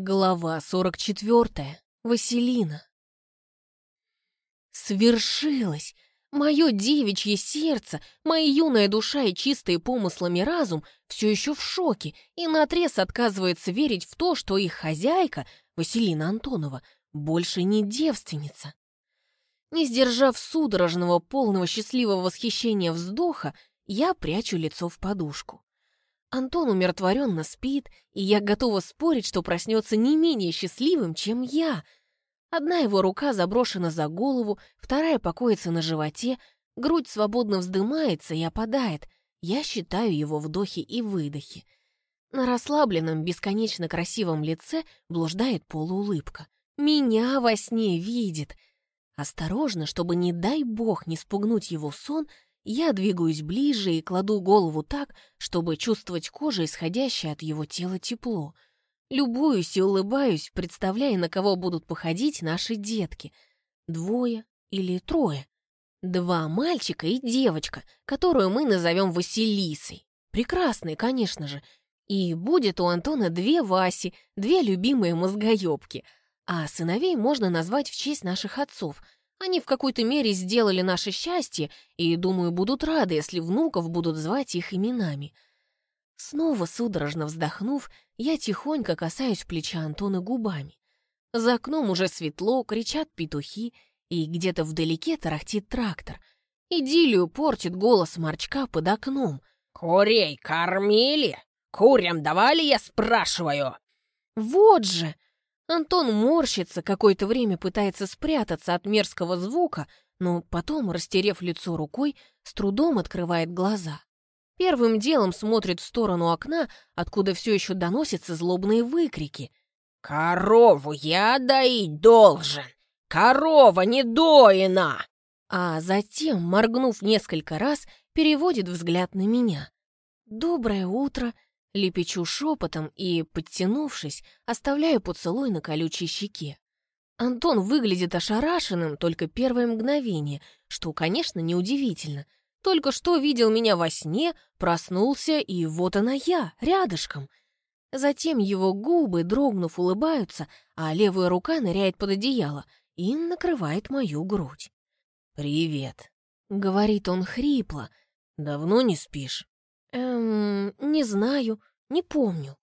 Глава 44. Василина. Свершилось! Мое девичье сердце, моя юная душа и чистые помыслами разум все еще в шоке и наотрез отказывается верить в то, что их хозяйка, Василина Антонова, больше не девственница. Не сдержав судорожного, полного счастливого восхищения вздоха, я прячу лицо в подушку. Антон умиротворенно спит, и я готова спорить, что проснется не менее счастливым, чем я. Одна его рука заброшена за голову, вторая покоится на животе, грудь свободно вздымается и опадает. Я считаю его вдохи и выдохи. На расслабленном, бесконечно красивом лице блуждает полуулыбка. Меня во сне видит. Осторожно, чтобы, не дай бог, не спугнуть его сон — я двигаюсь ближе и кладу голову так, чтобы чувствовать кожей исходящее от его тела тепло. Любуюсь и улыбаюсь, представляя, на кого будут походить наши детки. Двое или трое. Два мальчика и девочка, которую мы назовем Василисой. Прекрасные, конечно же. И будет у Антона две Васи, две любимые мозгоебки. А сыновей можно назвать в честь наших отцов — они в какой-то мере сделали наше счастье и, думаю, будут рады, если внуков будут звать их именами. Снова судорожно вздохнув, я тихонько касаюсь плеча Антона губами. За окном уже светло, кричат петухи, и где-то вдалеке тарахтит трактор. Идиллию портит голос Марчка под окном. «Курей кормили? Курям давали, я спрашиваю?» «Вот же!» Антон морщится, какое-то время пытается спрятаться от мерзкого звука, но потом, растерев лицо рукой, с трудом открывает глаза. Первым делом смотрит в сторону окна, откуда все еще доносятся злобные выкрики. «Корову я доить должен! Корова не доина!» А затем, моргнув несколько раз, переводит взгляд на меня. «Доброе утро!» Лепечу шепотом и, подтянувшись, оставляю поцелуй на колючей щеке. Антон выглядит ошарашенным только первое мгновение, что, конечно, неудивительно. Только что видел меня во сне, проснулся, и вот она я, рядышком. Затем его губы, дрогнув, улыбаются, а левая рука ныряет под одеяло и накрывает мою грудь. «Привет», — говорит он хрипло. «Давно не спишь?» Эм, не знаю, не помню.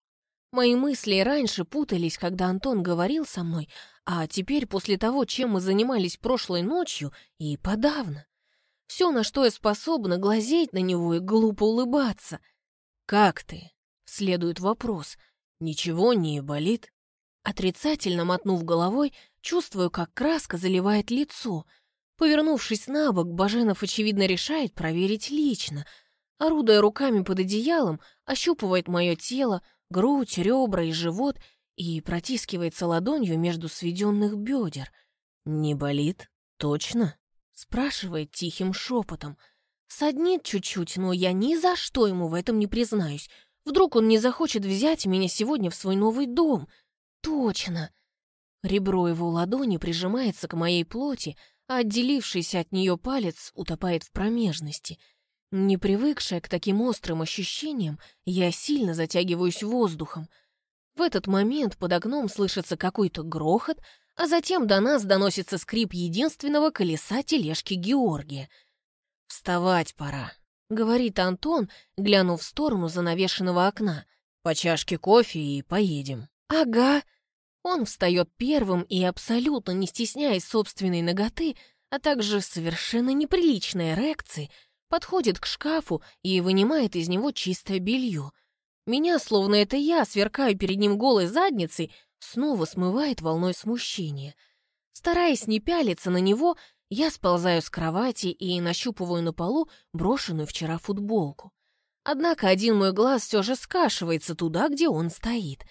Мои мысли раньше путались, когда Антон говорил со мной, а теперь после того, чем мы занимались прошлой ночью, и подавно. Все, на что я способна, глазеть на него и глупо улыбаться. «Как ты?» — следует вопрос. «Ничего не болит?» Отрицательно мотнув головой, чувствую, как краска заливает лицо. Повернувшись на бок, Баженов, очевидно, решает проверить лично — орудуя руками под одеялом, ощупывает мое тело, грудь, ребра и живот и протискивается ладонью между сведенных бедер. «Не болит? Точно?» — спрашивает тихим шепотом. Саднит чуть-чуть, но я ни за что ему в этом не признаюсь. Вдруг он не захочет взять меня сегодня в свой новый дом. Точно. Ребро его ладони прижимается к моей плоти, а отделившийся от нее палец утопает в промежности — не привыкшая к таким острым ощущениям, я сильно затягиваюсь воздухом. В этот момент под окном слышится какой-то грохот, а затем до нас доносится скрип единственного колеса тележки Георгия. «Вставать пора», — говорит Антон, глянув в сторону занавешенного окна. «По чашке кофе и поедем». «Ага». Он встает первым и, абсолютно не стесняясь собственной ноготы, а также совершенно неприличной эрекции, подходит к шкафу и вынимает из него чистое белье. Меня, словно это я, сверкаю перед ним голой задницей, снова смывает волной смущения. Стараясь не пялиться на него, я сползаю с кровати и нащупываю на полу брошенную вчера футболку. Однако один мой глаз все же скашивается туда, где он стоит.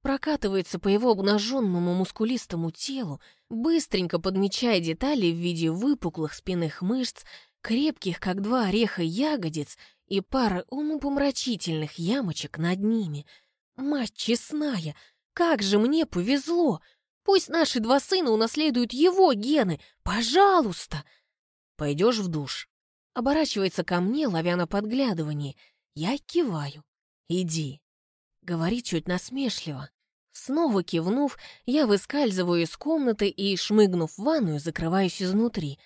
Прокатывается по его обнаженному мускулистому телу, быстренько подмечая детали в виде выпуклых спинных мышц, крепких, как два ореха ягодиц и пара умопомрачительных ямочек над ними. Мать честная, как же мне повезло! Пусть наши два сына унаследуют его гены, пожалуйста! Пойдешь в душ? Оборачивается ко мне, ловя на подглядывание. Я киваю. Иди. Говорит чуть насмешливо. Снова кивнув, я выскальзываю из комнаты и, шмыгнув в ванную, закрываюсь изнутри.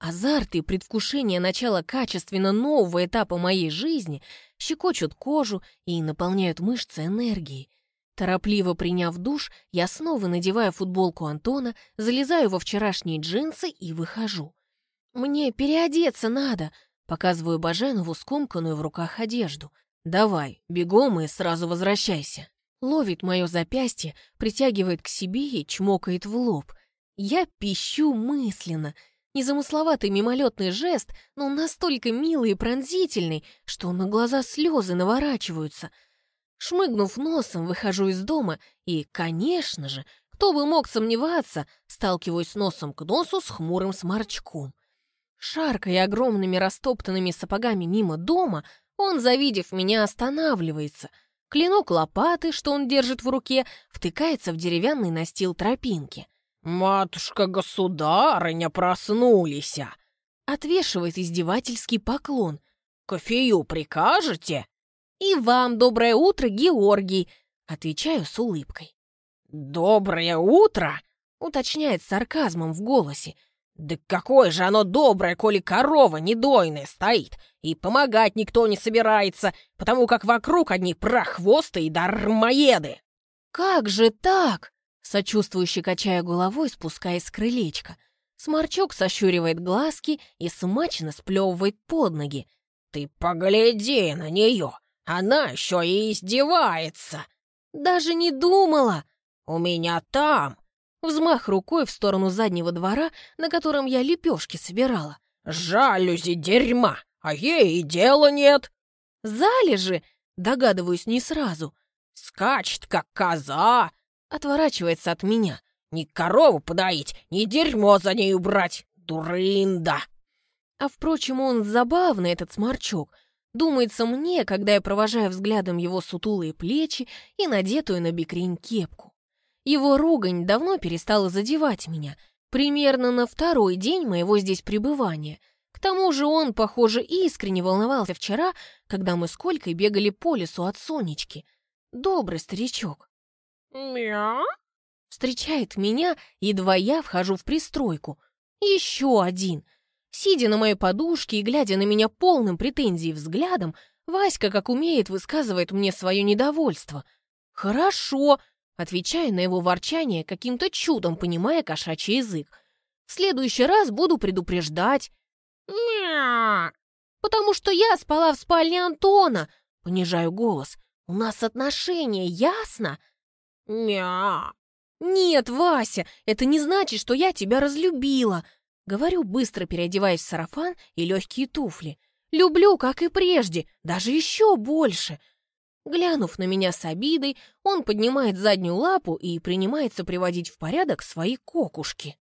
Азарт и предвкушение начала качественно нового этапа моей жизни щекочут кожу и наполняют мышцы энергией. Торопливо приняв душ, я снова надеваю футболку Антона, залезаю во вчерашние джинсы и выхожу. «Мне переодеться надо», — показываю Баженову скомканную в руках одежду. «Давай, бегом и сразу возвращайся». Ловит мое запястье, притягивает к себе и чмокает в лоб. Я пищу мысленно. Незамысловатый мимолетный жест, но настолько милый и пронзительный, что на глаза слезы наворачиваются. Шмыгнув носом, выхожу из дома и, конечно же, кто бы мог сомневаться, сталкиваюсь носом к носу с хмурым сморчком. Шаркая огромными растоптанными сапогами мимо дома, он, завидев меня, останавливается — Клинок лопаты, что он держит в руке, втыкается в деревянный настил тропинки. «Матушка-государыня проснулись!» Отвешивает издевательский поклон. «Кофею прикажете?» «И вам доброе утро, Георгий!» Отвечаю с улыбкой. «Доброе утро!» Уточняет сарказмом в голосе. «Да какое же оно доброе, коли корова недойная стоит, и помогать никто не собирается, потому как вокруг одни прохвосты и дармоеды!» «Как же так?» Сочувствующе качая головой, спускаясь с крылечка. Сморчок сощуривает глазки и смачно сплевывает под ноги. «Ты погляди на нее! Она еще и издевается!» «Даже не думала!» «У меня там Взмах рукой в сторону заднего двора, на котором я лепешки собирала. «Жалюзи дерьма, а ей и дела нет!» «Залежи!» Догадываюсь не сразу. «Скачет, как коза!» Отворачивается от меня. «Ни корову подоить, ни дерьмо за ней убрать! Дурында!» А впрочем, он забавный, этот сморчок. Думается мне, когда я провожаю взглядом его сутулые плечи и надетую на бикрень кепку. Его ругань давно перестала задевать меня, примерно на второй день моего здесь пребывания. К тому же он, похоже, искренне волновался вчера, когда мы с Колькой бегали по лесу от Сонечки. Добрый старичок. «Мя?» Встречает меня, едва я вхожу в пристройку. Еще один. Сидя на моей подушке и глядя на меня полным претензий взглядом, Васька, как умеет, высказывает мне свое недовольство. «Хорошо, отвечая на его ворчание, каким-то чудом понимая кошачий язык. «В следующий раз буду предупреждать». «Мя!» «Потому что я спала в спальне Антона», — понижаю голос. «У нас отношения, ясно?» «Мя!» «Нет, Вася, это не значит, что я тебя разлюбила», — говорю, быстро переодеваясь в сарафан и легкие туфли. «Люблю, как и прежде, даже еще больше. Глянув на меня с обидой, он поднимает заднюю лапу и принимается приводить в порядок свои кокушки.